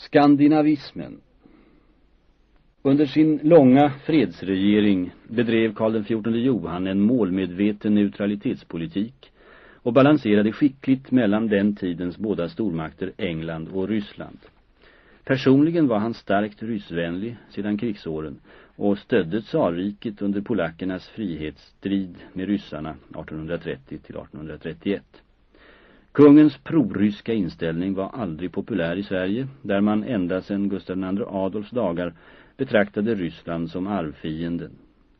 Skandinavismen Under sin långa fredsregering bedrev Karl XIV Johan en målmedveten neutralitetspolitik och balanserade skickligt mellan den tidens båda stormakter England och Ryssland. Personligen var han starkt ryssvänlig sedan krigsåren och stödde tsarriket under polackernas frihetsstrid med ryssarna 1830-1831. Kungens proryska inställning var aldrig populär i Sverige, där man ända sedan Gustav II Adolfs dagar betraktade Ryssland som arvfienden.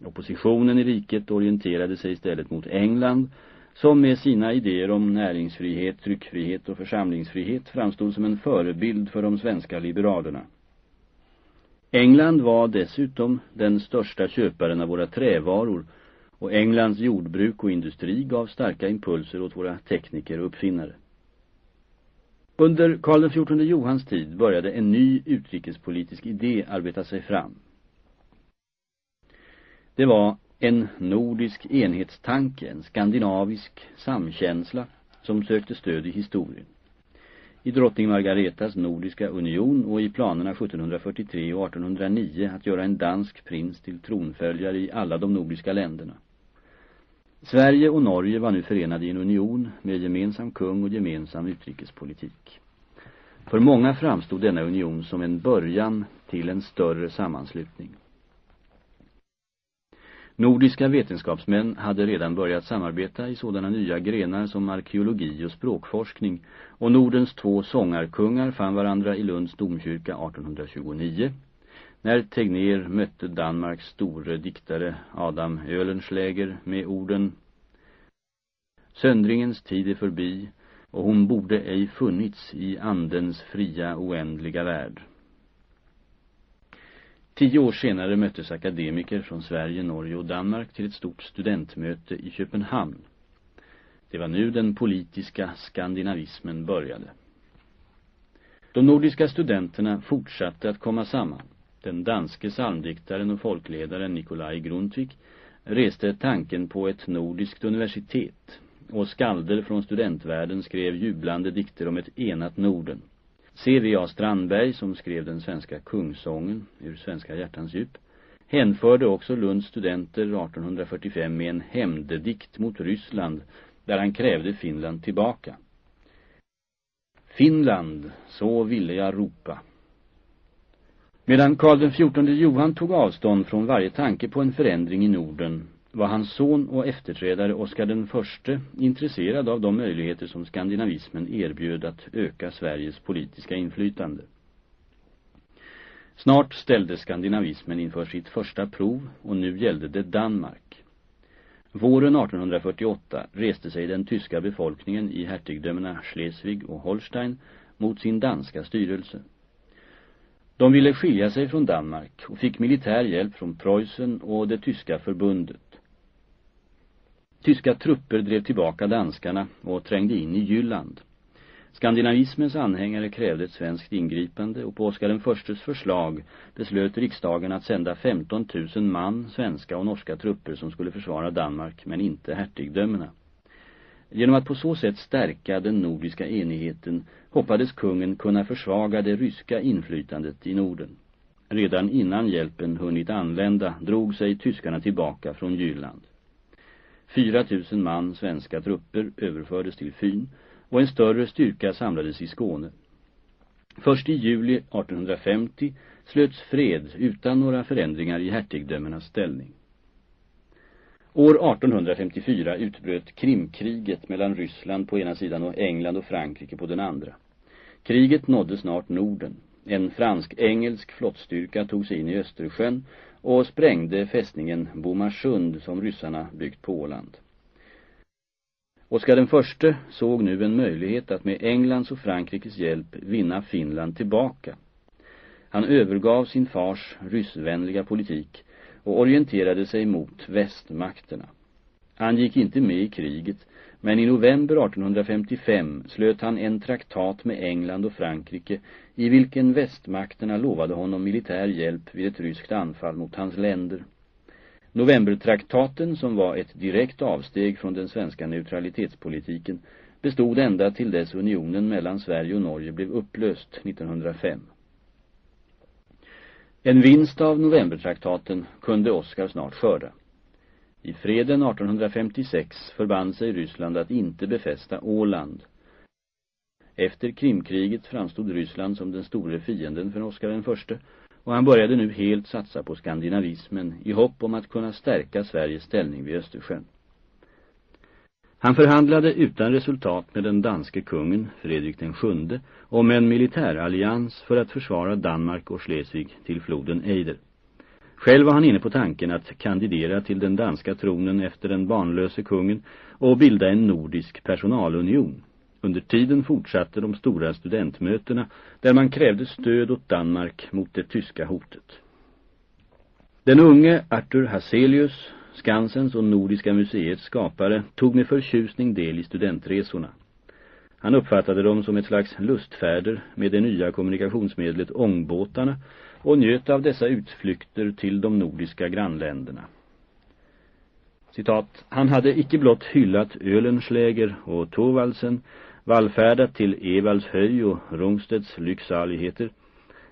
Oppositionen i riket orienterade sig istället mot England, som med sina idéer om näringsfrihet, tryckfrihet och församlingsfrihet framstod som en förebild för de svenska liberalerna. England var dessutom den största köparen av våra trävaror och Englands jordbruk och industri gav starka impulser åt våra tekniker och uppfinnare. Under Karl XIV Johans tid började en ny utrikespolitisk idé arbeta sig fram. Det var en nordisk enhetstanke, en skandinavisk samkänsla som sökte stöd i historien. I drottning Margaretas nordiska union och i planerna 1743 och 1809 att göra en dansk prins till tronföljare i alla de nordiska länderna. Sverige och Norge var nu förenade i en union med gemensam kung och gemensam utrikespolitik. För många framstod denna union som en början till en större sammanslutning. Nordiska vetenskapsmän hade redan börjat samarbeta i sådana nya grenar som arkeologi och språkforskning och Nordens två sångarkungar fann varandra i Lunds domkyrka 1829 när Tegner mötte Danmarks store diktare Adam Ölenschläger med orden Söndringens tid är förbi och hon borde ej funnits i andens fria oändliga värld. Tio år senare möttes akademiker från Sverige, Norge och Danmark till ett stort studentmöte i Köpenhamn. Det var nu den politiska skandinavismen började. De nordiska studenterna fortsatte att komma samman. Den danske psalmdiktaren och folkledaren Nikolaj Grundtvig reste tanken på ett nordiskt universitet och skalder från studentvärlden skrev jublande dikter om ett enat Norden. C.V.A. Strandberg, som skrev den svenska kungsången ur svenska hjärtans djup, hänförde också Lunds studenter 1845 med en hämndedikt mot Ryssland där han krävde Finland tillbaka. Finland, så ville jag ropa. Medan Karl XIV Johan tog avstånd från varje tanke på en förändring i Norden var hans son och efterträdare Oscar den förste intresserad av de möjligheter som skandinavismen erbjöd att öka Sveriges politiska inflytande. Snart ställde skandinavismen inför sitt första prov och nu gällde det Danmark. Våren 1848 reste sig den tyska befolkningen i hertigdömena Schleswig och Holstein mot sin danska styrelse. De ville skilja sig från Danmark och fick militär hjälp från Preussen och det tyska förbundet. Tyska trupper drev tillbaka danskarna och trängde in i Jylland. Skandinavismens anhängare krävde ett svenskt ingripande och på Oscar den förstes förslag beslöt riksdagen att sända 15 000 man, svenska och norska trupper som skulle försvara Danmark men inte hertigdömena. Genom att på så sätt stärka den nordiska enigheten hoppades kungen kunna försvaga det ryska inflytandet i Norden. Redan innan hjälpen hunnit anlända drog sig tyskarna tillbaka från Jylland. 4 000 man svenska trupper överfördes till Fyn och en större styrka samlades i Skåne. Först i juli 1850 slöts fred utan några förändringar i hertigdömernas ställning. År 1854 utbröt Krimkriget mellan Ryssland på ena sidan och England och Frankrike på den andra. Kriget nådde snart Norden. En fransk-engelsk flottstyrka tog sig in i Östersjön och sprängde fästningen Bomarsund som ryssarna byggt på Åland. Oskar den förste såg nu en möjlighet att med Englands och Frankrikes hjälp vinna Finland tillbaka. Han övergav sin fars ryssvänliga politik och orienterade sig mot västmakterna. Han gick inte med i kriget, men i november 1855 slöt han en traktat med England och Frankrike i vilken västmakterna lovade honom militär hjälp vid ett ryskt anfall mot hans länder. Novembertraktaten, som var ett direkt avsteg från den svenska neutralitetspolitiken, bestod ända till dess unionen mellan Sverige och Norge blev upplöst 1905. En vinst av novembertraktaten kunde Oskar snart skörda. I freden 1856 förband sig Ryssland att inte befästa Åland. Efter Krimkriget framstod Ryssland som den store fienden för Oskar den förste och han började nu helt satsa på skandinavismen i hopp om att kunna stärka Sveriges ställning vid Östersjön. Han förhandlade utan resultat med den danske kungen, Fredrik den sjunde, om en militärallians för att försvara Danmark och Schleswig till floden Eider. Själv var han inne på tanken att kandidera till den danska tronen efter den barnlöse kungen och bilda en nordisk personalunion. Under tiden fortsatte de stora studentmötena där man krävde stöd åt Danmark mot det tyska hotet. Den unge Arthur Hazelius, Skansens och Nordiska museets skapare, tog med förtjusning del i studentresorna. Han uppfattade dem som ett slags lustfärder med det nya kommunikationsmedlet ångbåtarna och njöt av dessa utflykter till de nordiska grannländerna. Citat, han hade icke blott hyllat Ölenschläger och Tovalsen, vallfärdat till Evalds höj och Rungstedts lycksaligheter,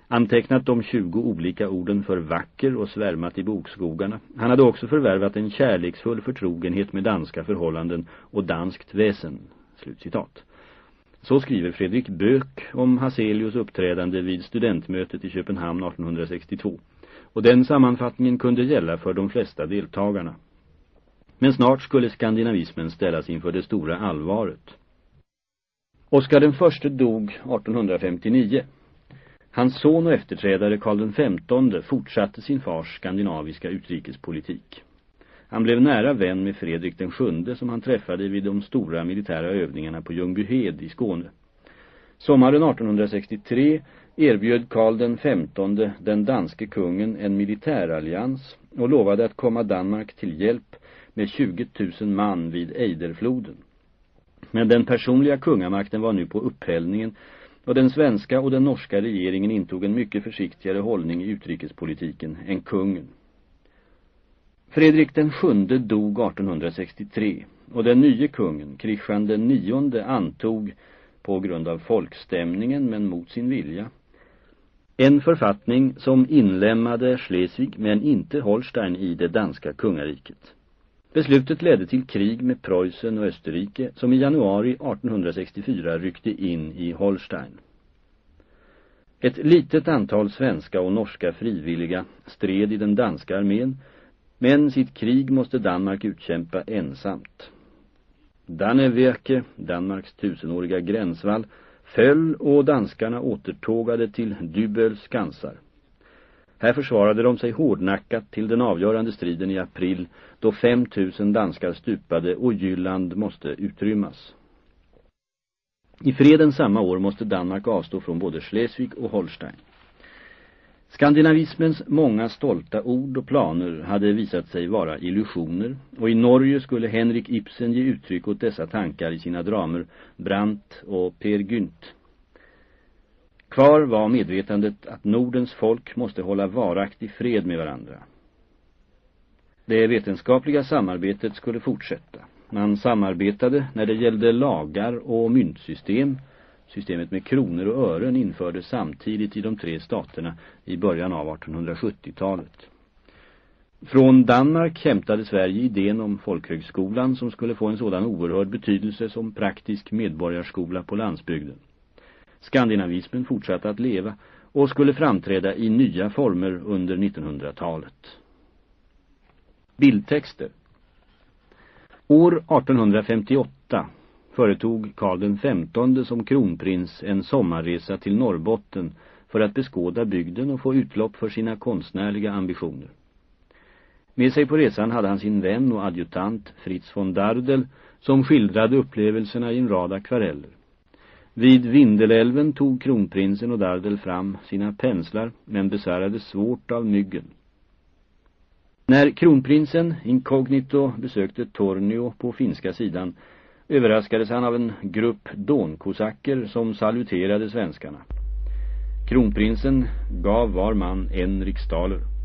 antecknat de 20 olika orden för vacker och svärmat i bokskogarna. Han hade också förvärvat en kärleksfull förtrogenhet med danska förhållanden och danskt väsen. Slutcitat. Så skriver Fredrik Bök om Hazelius uppträdande vid studentmötet i Köpenhamn 1862. Och den sammanfattningen kunde gälla för de flesta deltagarna. Men snart skulle skandinavismen ställas inför det stora allvaret. Oskar den förste dog 1859. Hans son och efterträdare Karl XV fortsatte sin fars skandinaviska utrikespolitik. Han blev nära vän med Fredrik den sjunde som han träffade vid de stora militära övningarna på Ljungbyhed i Skåne. Sommaren 1863 erbjöd Karl XV den danske kungen en militärallians och lovade att komma Danmark till hjälp med 20 000 man vid Eiderfloden. Men den personliga kungamakten var nu på upphällningen och den svenska och den norska regeringen intog en mycket försiktigare hållning i utrikespolitiken än kungen. Fredrik den sjunde dog 1863 och den nye kungen, Kristian den nionde, antog på grund av folkstämningen men mot sin vilja en författning som inlämnade Schleswig men inte Holstein i det danska kungariket. Beslutet ledde till krig med Preussen och Österrike som i januari 1864 ryckte in i Holstein. Ett litet antal svenska och norska frivilliga stred i den danska armén men sitt krig måste Danmark utkämpa ensamt. Dannevirke, Danmarks tusenåriga gränsvall, föll och danskarna återtågade till Dyböls skansar. Här försvarade de sig hårdnackat till den avgörande striden i april då 5000 danskar stupade och Jylland måste utrymmas. I freden samma år måste Danmark avstå från både Schleswig och Holstein. Skandinavismens många stolta ord och planer hade visat sig vara illusioner och i Norge skulle Henrik Ibsen ge uttryck åt dessa tankar i sina dramer Brandt och Per Gynt. Kvar var medvetandet att Nordens folk måste hålla varaktig fred med varandra. Det vetenskapliga samarbetet skulle fortsätta. Man samarbetade när det gällde lagar och myntsystem. Systemet med kronor och ören infördes samtidigt i de tre staterna i början av 1870-talet. Från Danmark hämtade Sverige idén om folkhögskolan som skulle få en sådan oerhörd betydelse som praktisk medborgarskola på landsbygden. Skandinavismen fortsatte att leva och skulle framträda i nya former under 1900-talet. Bildtexter År 1858 företog Karl XV som kronprins en sommarresa till Norrbotten för att beskåda bygden och få utlopp för sina konstnärliga ambitioner. Med sig på resan hade han sin vän och adjutant Fritz von Dardel som skildrade upplevelserna i en rad akvareller. Vid Vindelälven tog kronprinsen och Dardel fram sina penslar men besvärades svårt av myggen. När kronprinsen inkognito besökte Tornio på finska sidan överraskades han av en grupp donkosacker som saluterade svenskarna. Kronprinsen gav var man en riksdaler.